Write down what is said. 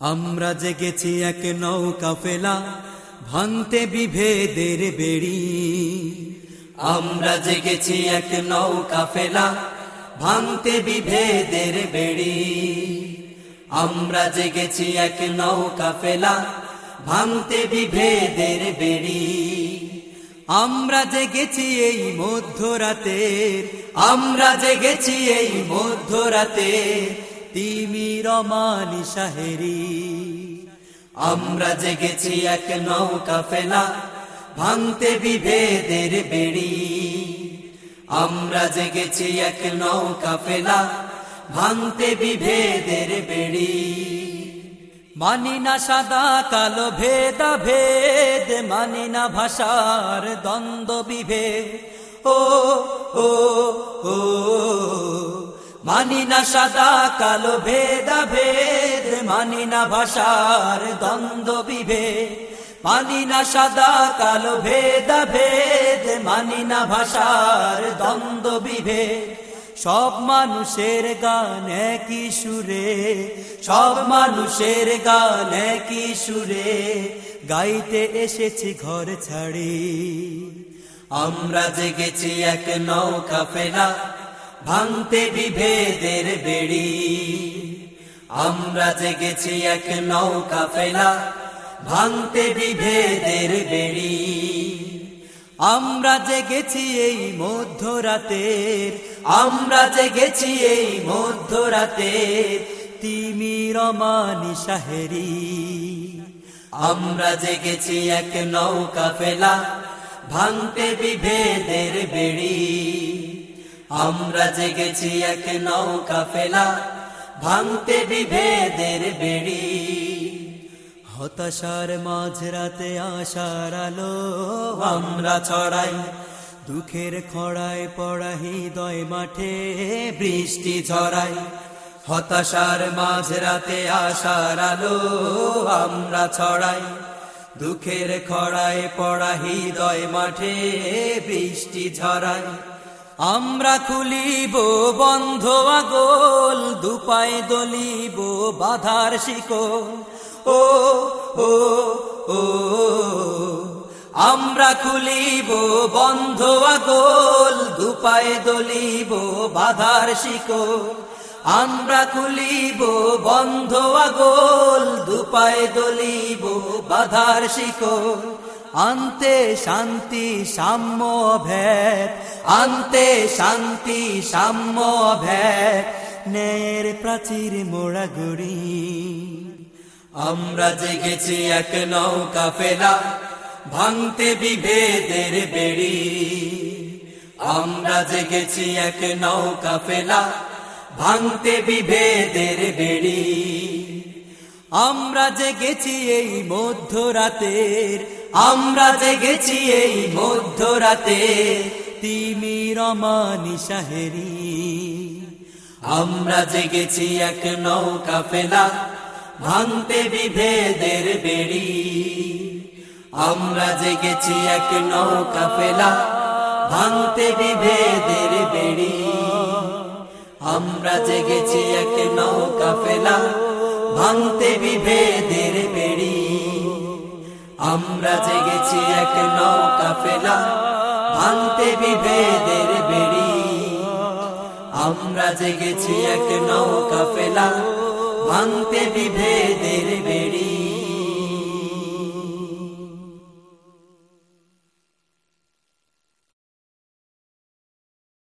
আমরা জেগেছি এক নৌকা ফেলা, ভাঙতে বিভেদের বেড়ি। আমরা জেগেছি এক নৌকা ফেলা, ভাঙতে বিভেদের বেড়ি। আমরা জেগেছি এক নৌকা ফেলা, ভাঙতে বিভেদের বেড়ি। আমরা জেগেছি এই মধ্যরাতের, আমরা জেগেছি এই মধ্যরাতে তিমির মানি সাহেরি। আমরা জেগেছি এক নৌকা ফেলা, ভাঙতে বিভেদের বেড়ি। আমরা জেগেছি এক নৌকা ফেলা, ভাঙতে বিভেদের বেড়ি। মানি না সাদা কালো ভেদা ভেদ মানি না ভাষার দ্বন্দ্ব বিভেদ। ও ও ও। মানি না সাদা, কালো ভেদা ভেদ, মানি না ভাষার দ্বন্দ্ব বিভেদ। মানি না সাদা, কালো ভেদা ভেদ, মানি না ভাষার দ্বন্দ্ব বিভেদ। সব মানুষের গান একই সুরে, সব মানুষের গান একই সুরে। গাইতে এসেছি ঘর ছাড়ি। আমরা জেগেছি এক নৌকা ফেলা ভাঙতে বিভেদের বেড়ি। আমরা জেগেছি এক নৌকা ফেলা, ভাঙতে বিভেদের বেড়ি। আমরা জেগেছি এই মধ্যরাতের, আমরা জেগেছি এই মধ্যরাতের তিমি মানি সাহেরি। আমরা জেগেছি এক নৌকা ফেলা, ভাঙতে বিভেদের বেড়ি। আমরা জেগেছি এক নৌকা ফেলা, ভাঙতে বিভেদের বেড়ি। হতাশার মাঝরাতে আশার আলো, আমরা ছড়াই দুঃখের খড়ায় পড়া হৃদয় মাঠে বৃষ্টি ঝরাই। হতাশার মাঝরাতে আশার আলো, আমরা ছড়াই দুঃখের খড়ায় পড়া হৃদয় মাঠে বৃষ্টি ঝরাই। আমরা খুলিব বন্ধ আগোল, দুপায়ে দলিব বাধার শিকো ও ও ও, আমরা খুলিব বন্ধ আগোল, দুপায়ে দলিব বাধার শিকো আমরা খুলিব বন্ধ আগোল, দুপায়ে দলিব বাধার শিকো আনতে শান্তি সাম্য ভেদ, আনতে শান্তি সাম্য ভেদ, ন্যায়ের প্রাচীর মোড়া গুড়ি আমরা জেগেছি এক নৌকা ফেলা, ভাঙতে বিভেদের বেড়ি। আমরা জেগেছি এক নৌকা ফেলা, ভাঙতে বিভেদের বেড়ি। আমরা জেগেছি এই মধ্যরাতের আমরা জেগেছি এই মধ্যরাতে তিমির মানি সাহেরি। আমরা জেগেছি এক নৌকা ফেলা, ভাঙতে বিভেদের বেড়ি। আমরা জেগেছি এক নৌকা ফেলা, ভাঙতে বিভেদের বেড়ি। আমরা জেগেছি এক নৌকা ফেলা, ভাঙতে বিভেদের বেড়ি আমরা জেগেছি এক নৌকা ফেলা, ভাঙতে বিভেদের বেড়ি। আমরা জেগেছি এক নৌকা ফেলা, ভাঙতে বিভেদ